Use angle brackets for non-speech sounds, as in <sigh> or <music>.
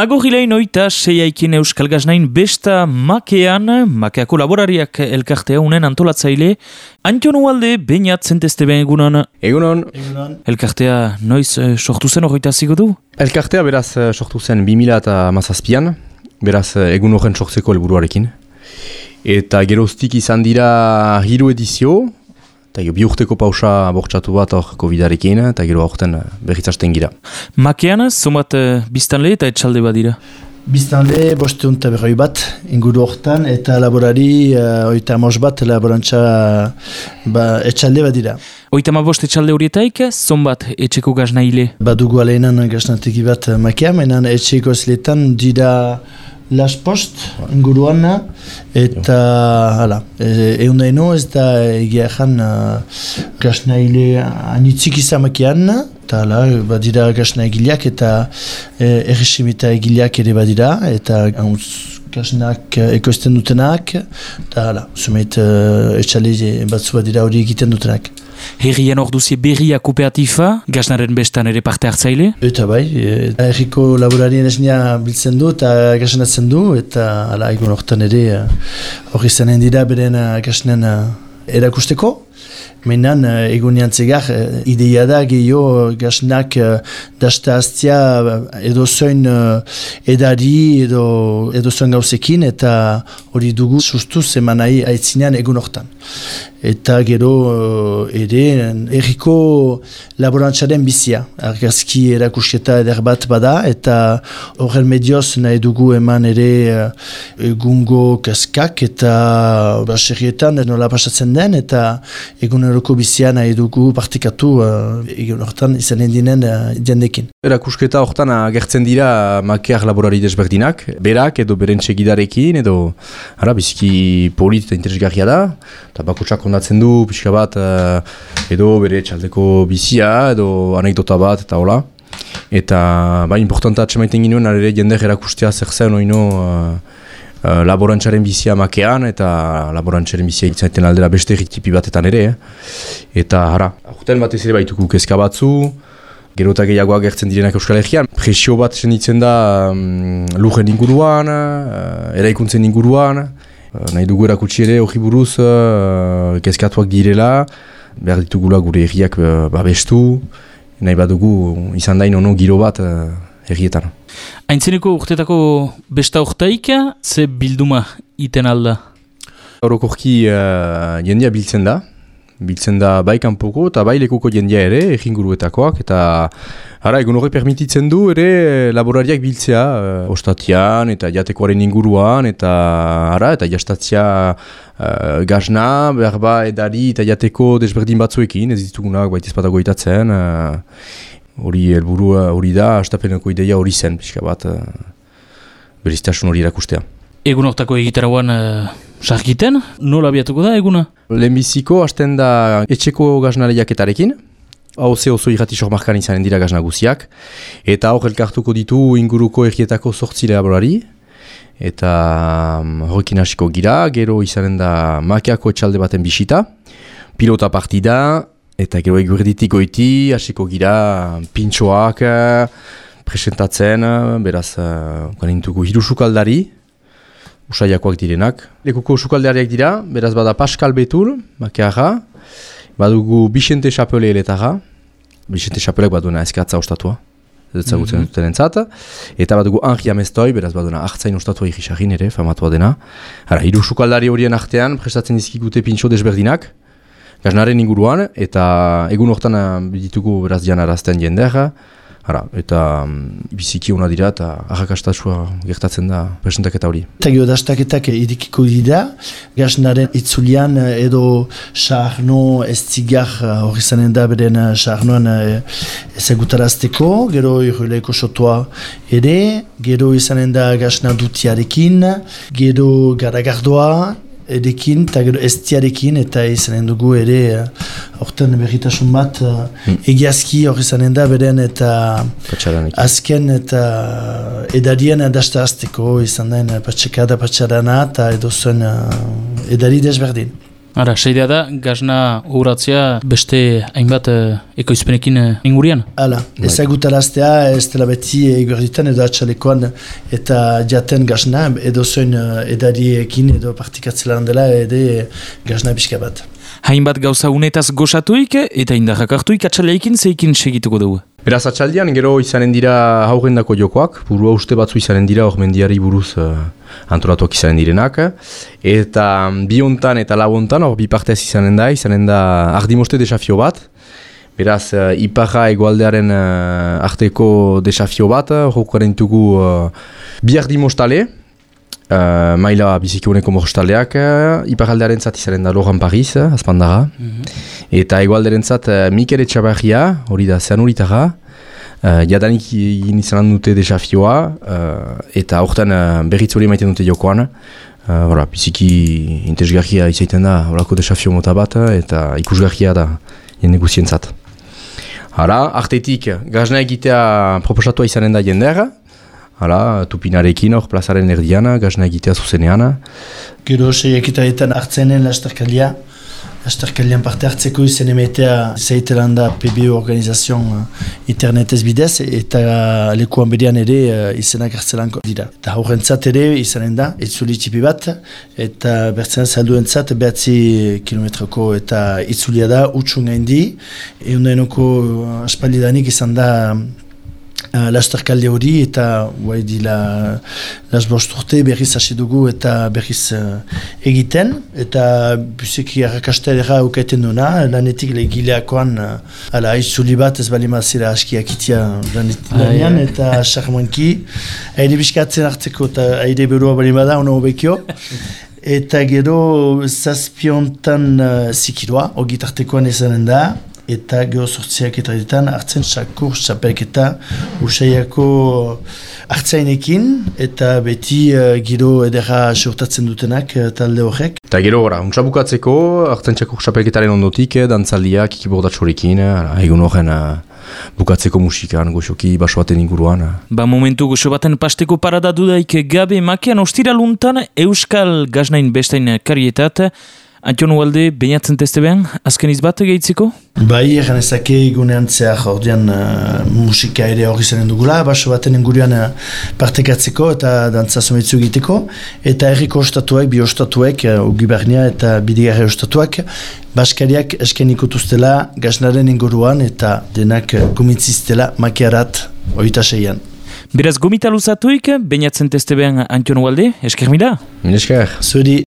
Agorrilein oita seiaikin euskal gaznain besta makean, makeako laborariak elkartea unen antolatzaile, Antion Ualde, bainat zentezte ben egunon. Egunon. Egunon. Elkartea noiz eh, sortu zen horreita du? Elkartea beraz eh, sortu zen 2000 eta mazazpian, beraz eh, egun horren sortzeko helburuarekin. Eta geroztik izan dira hiru edizio, eta bi urteko pausa bortxatu bat hor COVID-arekin, eta gero aurten berritzasten gira. Makean, zomat biztanle eta etxalde badira? Biztanle, boste unta berroi bat, inguru hortan, eta laborari, uh, oita amos bat, laborantza ba, etxalde bat dira. Oita ma bost etxalde horietaik, zonbat etxeko gaznaile? Badugu aleinan gaznategi bat makia, menan etxeko ziletan dira Las Post inguruan eta hala e, egun daino ez da egia ezan uh, gasnaile anitzik izamakian eta hala badira gasnaigileak eta e, erresimita egileak ere badira eta gasnak ekoizten dutenak eta hala, sumeit uh, etxale batzu badira hori egiten dutenak Herrien hor duzie berria kooperatifa, gaznaren bestan ere parte hartzaile? Eta bai, e, erriko laborarien esnia biltzen du eta gaznatzen du, eta ala egun hortan ere e, hori zanen dira beren e, gaznen erakusteko. Menan, egun jantzegar, ideia da gehiago gaznak dasta aztia edo zoin edari edo, edo zoin gauzekin eta hori dugu sustuz eman nahi aitzinean egun hortan eta gero uh, ere erriko laborantzaren bizia. Argazki erakusketa eder bat bada eta horren medioz nahi dugu eman ere uh, egungo kaskak eta baserrietan nola pasatzen den eta egun eroko bizia nahi dugu partikatu uh, egun hortan izanen dinen uh, jendekin. Erakusketa hortan agertzen dira makeak laborari desberdinak, berak edo beren txegidarekin edo ara, biziki polit eta interesgarria da, eta bako ondatzen du, pixka bat, uh, edo bere txaldeko bizia, edo anekdota bat, eta hola. Eta, ba, importanta atxemaiten ginoen, ere jender erakustea zer zen oino uh, laborantzaren bizia makean, eta laborantzaren bizia itzaiten aldera beste erritipi batetan ere. Eh. Eta, hara, aurten batez ere baituko kezka batzu, gero eta gehiagoa gertzen direnak Euskal Herrian. Presio bat senditzen da um, lujen inguruan, uh, eraikuntzen inguruan, Eh, nahi dugu erakutsi ere hori buruz uh, kezkatuak direla, behar ditugula gure erriak uh, babestu, nahi badugu izan dain ono giro bat uh, errietan. Aintzeneko urtetako besta urtaik, ze bilduma iten alda? Horokorki uh, jendia biltzen da, biltzen da bai kanpoko eta bai lekuko jendia ere, eginguruetakoak, eta ara, egun hori permititzen du ere laborariak biltzea, uh, ostatian eta jatekoaren inguruan, eta ara, eta jastatzea uh, gazna, berba edari eta jateko desberdin batzuekin, ez ditugunak baita ezpatago itatzen, hori uh, helburu hori da, astapeneko ideia hori zen, pixka bat, uh, beriztasun hori erakustea. Egun hortako egitaragoan uh, sarkiten, nola biatuko da eguna? Lehenbiziko hasten da etxeko gaznare jaketarekin, hau ze oso irrati sormarkan izanen dira gazna guziak, eta hor elkartuko ditu inguruko errietako sortzile laborari, eta um, horrekin hasiko gira, gero izanen da makiako etxalde baten bisita, pilota partida, eta gero egurditik goiti, hasiko gira pintxoak presentatzen, beraz, uh, ganintuko hirusukaldari, usaiakoak direnak. Lekuko sukaldeariak dira, beraz bada Pascal Betul, makeara, badugu Bixente Chapele eletara, Bixente Chapelek baduna eskatza ostatua, ez zagutzen mm -hmm. duten entzat, eta badugu Henri Amestoi, beraz baduna hartzain ostatua egisagin ere, famatua dena. Hara, hiru sukaldari horien artean, prestatzen dizkigute pintxo desberdinak, gaznaren inguruan, eta egun hortan eh, ditugu beraz janarazten jendera, Hara, eta um, biziki hona dira eta ahakastatua gertatzen da presentaketa hori. Eta gero dastaketak idikiko dira, gaznaren itzulian eh, edo sarno ez zigar eh, hori zanen da beren sarnoan ezagutarazteko, gero irruleko sotoa ere, gero izanen da gazna dutiarekin, gero garagardoa, edekin, eta gero estiarekin, eta izanen dugu ere, horten uh, berritasun bat, uh, hmm. egiazki hori izanen da, beren eta azken eta edarien adasta azteko, izan den patxekada patxarana, eta edo zuen edari desberdin. Ara, seidea da, gazna uratzea beste hainbat uh, ekoizpenekin uh, ingurian? Hala, Bai. ezagutaraztea ez dela beti eguerditan edo atxalekoan eta jaten gazna edo zoin uh, edariekin edo partikatzelan dela edo gazna pixka bat. Hainbat gauza unetaz gozatuik eta indarrak hartuik atxaleekin zeikin segituko dugu. Beraz, atxaldian, gero izanen dira haurendako jokoak, burua uste batzu izanen dira hor mendiari buruz uh, antolatuak izanen direnak. Eta mm, bi hontan eta lau hontan, hor bi partez izanen da, izanen da ardimoste desafio bat. Beraz, uh, iparra egualdearen uh, arteko desafio bat, jokaren ditugu uh, bi ardimostale, uh, maila biziki honeko morstaleak, uh, iparaldearen zat izanen da Laurent Paris, azpandara. Eta egualderen zat, uh, Mikel Etxabarria, hori da zean horitara, uh, jadanik egin izan dute desafioa, uh, eta horretan uh, berriz hori maiten dute jokoan. Uh, voilà, biziki interesgarria izaiten da horako desafio mota bat, eta ikusgarria da jende guzientzat. Hala, artetik, gazna egitea proposatua izanen da jender, Hala, tupinarekin hor plazaren erdiana, gazna egitea zuzenean. Gero seiekitaretan hartzenen lasterkalia, lasterkalian parte hartzeko izen emetea zaitelan da PBO organizazion uh, internetez bidez eta lekuan berean ere uh, izenak hartzelanko dira. Eta horrentzat ere izanen da, itzuli txipi bat, eta bertzen salduentzat behatzi kilometroko eta itzulia da, utxun gaindi, egun dainoko uh, aspaldidanik izan da Uh, lasterkalde hori eta guai dila las bost urte berriz hasi dugu eta berriz uh, egiten. Eta buseki arrakastelera ukaiten duna lanetik legileakoan uh, ala aizuli bat ez bali mazira askiak itia lanetik lanean eta <laughs> charmanki aire biskatzen hartzeko eta aire berua bali bada ono hobekio. <laughs> Eta gero zazpiontan uh, zikiroa ogitartekoan ezanen da eta geho sortziak eta ditan hartzen sakur txapelketa usaiako hartzainekin eta beti uh, giro edera seurtatzen dutenak uh, talde horrek. Eta gero gora, untsa bukatzeko, hartzen txako xapelketaren ondotik, eh, dantzaldiak, ikibordatxorekin, eh, egun horren uh, bukatzeko musikan, goxoki, baso baten inguruan. eh. Ba momentu goxo baten pasteko parada dudaik gabe makian ostiraluntan Euskal Gaznain bestain karietat. Antion Ualde, bainatzen testebean, azken izbat gehitziko? Bai, egan ezake egunean zehar ordean uh, musika ere hori zenen dugula, baso baten inguruan uh, partekatzeko eta dantza sometzu egiteko, eta erriko ostatuak, bi ostatuak, uh, ugibarnia eta bidigarri ostatuak, Baskariak eskeniko tuztela gaznaren inguruan eta denak uh, gumitziztela makiarat oita seian. Beraz gomita luzatuik, bainatzen testebean Antion Ualde, esker mila? Minesker. Zuri,